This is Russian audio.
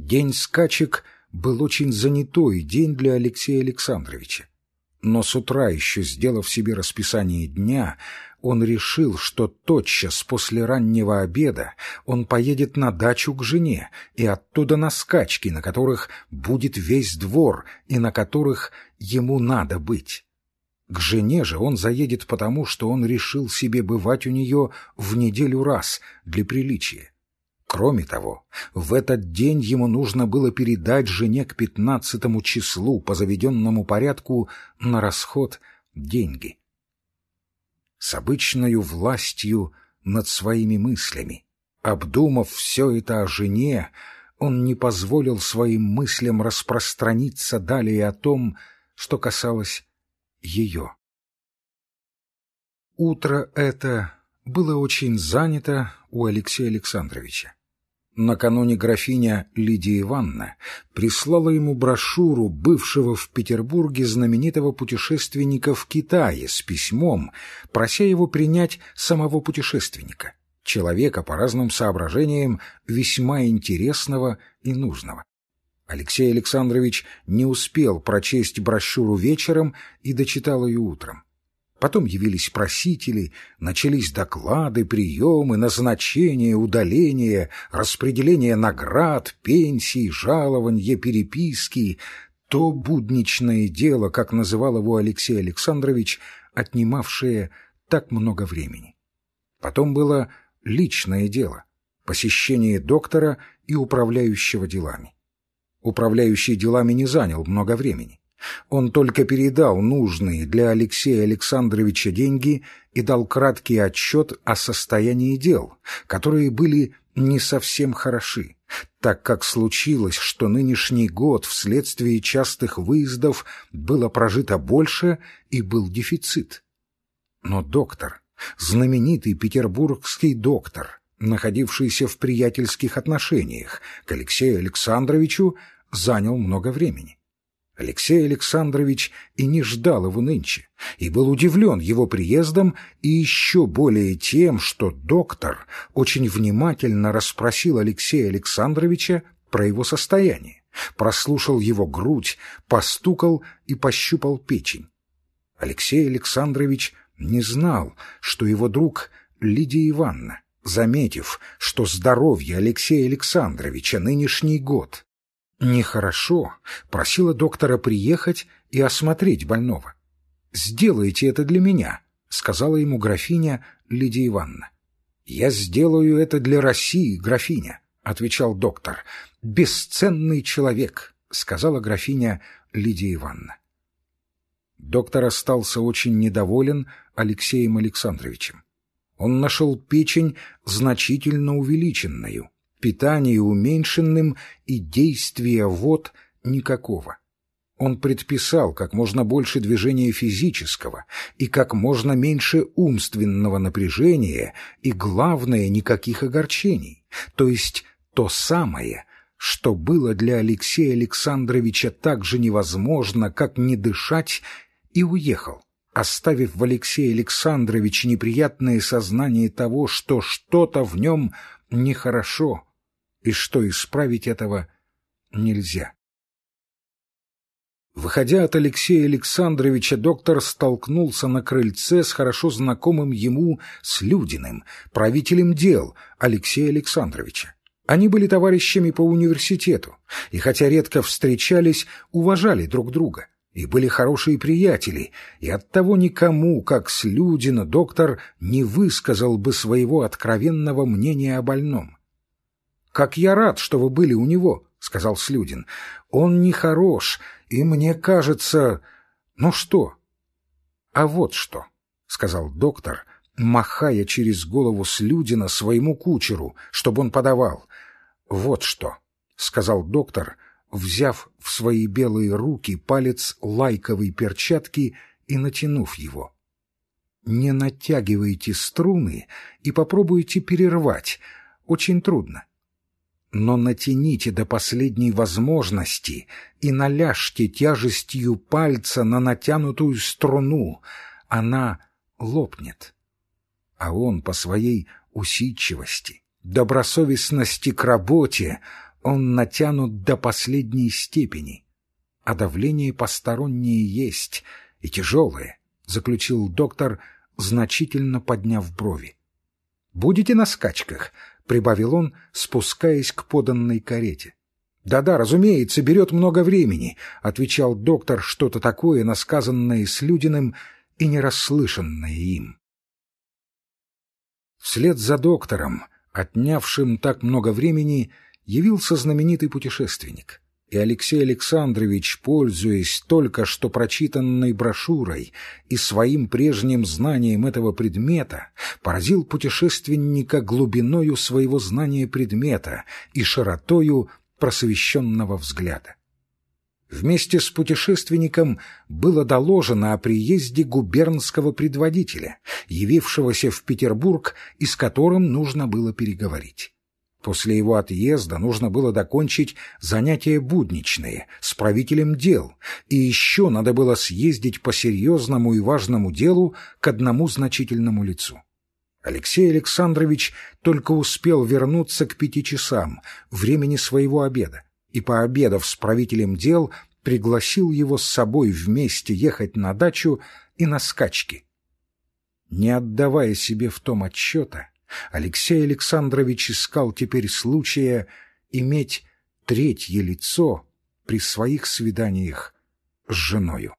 День скачек был очень занятой день для Алексея Александровича. Но с утра еще, сделав себе расписание дня, он решил, что тотчас после раннего обеда он поедет на дачу к жене и оттуда на скачки, на которых будет весь двор и на которых ему надо быть. К жене же он заедет потому, что он решил себе бывать у нее в неделю раз для приличия. Кроме того, в этот день ему нужно было передать жене к пятнадцатому числу по заведенному порядку на расход деньги. С обычною властью над своими мыслями, обдумав все это о жене, он не позволил своим мыслям распространиться далее о том, что касалось ее. Утро это было очень занято у Алексея Александровича. Накануне графиня Лидия Ивановна прислала ему брошюру бывшего в Петербурге знаменитого путешественника в Китае с письмом, прося его принять самого путешественника, человека по разным соображениям весьма интересного и нужного. Алексей Александрович не успел прочесть брошюру вечером и дочитал ее утром. Потом явились просители, начались доклады, приемы, назначения, удаления, распределение наград, пенсий, жалования, переписки. То будничное дело, как называл его Алексей Александрович, отнимавшее так много времени. Потом было личное дело, посещение доктора и управляющего делами. Управляющий делами не занял много времени. Он только передал нужные для Алексея Александровича деньги и дал краткий отчет о состоянии дел, которые были не совсем хороши, так как случилось, что нынешний год вследствие частых выездов было прожито больше и был дефицит. Но доктор, знаменитый петербургский доктор, находившийся в приятельских отношениях к Алексею Александровичу, занял много времени. Алексей Александрович и не ждал его нынче, и был удивлен его приездом и еще более тем, что доктор очень внимательно расспросил Алексея Александровича про его состояние, прослушал его грудь, постукал и пощупал печень. Алексей Александрович не знал, что его друг Лидия Ивановна, заметив, что здоровье Алексея Александровича нынешний год нехорошо, просила доктора приехать и осмотреть больного. «Сделайте это для меня», — сказала ему графиня Лидия Ивановна. «Я сделаю это для России, графиня», — отвечал доктор. «Бесценный человек», — сказала графиня Лидия Ивановна. Доктор остался очень недоволен Алексеем Александровичем. Он нашел печень значительно увеличенную, питание уменьшенным и действия вод никакого. Он предписал как можно больше движения физического и как можно меньше умственного напряжения и, главное, никаких огорчений, то есть то самое, что было для Алексея Александровича так же невозможно, как не дышать, и уехал, оставив в Алексее Александровиче неприятное сознание того, что что-то в нем нехорошо, и что исправить этого нельзя. Выходя от Алексея Александровича, доктор столкнулся на крыльце с хорошо знакомым ему Слюдиным, правителем дел Алексея Александровича. Они были товарищами по университету, и хотя редко встречались, уважали друг друга, и были хорошие приятели, и оттого никому, как Слюдина, доктор не высказал бы своего откровенного мнения о больном. «Как я рад, что вы были у него», — сказал Слюдин. «Он нехорош, и мне кажется... Ну что?» «А вот что», — сказал доктор, махая через голову Слюдина своему кучеру, чтобы он подавал. «Вот что», — сказал доктор, взяв в свои белые руки палец лайковой перчатки и натянув его. «Не натягивайте струны и попробуйте перервать. Очень трудно но натяните до последней возможности и наляжьте тяжестью пальца на натянутую струну, она лопнет. А он по своей усидчивости, добросовестности к работе он натянут до последней степени. А давление постороннее есть, и тяжелое, — заключил доктор, значительно подняв брови. — Будете на скачках? — прибавил он, спускаясь к поданной карете. «Да-да, разумеется, берет много времени», — отвечал доктор что-то такое, насказанное Слюдиным и нерасслышанное им. Вслед за доктором, отнявшим так много времени, явился знаменитый путешественник. И Алексей Александрович, пользуясь только что прочитанной брошюрой и своим прежним знанием этого предмета, поразил путешественника глубиною своего знания предмета и широтою просвещенного взгляда. Вместе с путешественником было доложено о приезде губернского предводителя, явившегося в Петербург и с которым нужно было переговорить. После его отъезда нужно было докончить занятия будничные с правителем дел, и еще надо было съездить по серьезному и важному делу к одному значительному лицу. Алексей Александрович только успел вернуться к пяти часам, времени своего обеда, и, пообедав с правителем дел, пригласил его с собой вместе ехать на дачу и на скачки. Не отдавая себе в том отчета, Алексей Александрович искал теперь случая иметь третье лицо при своих свиданиях с женою.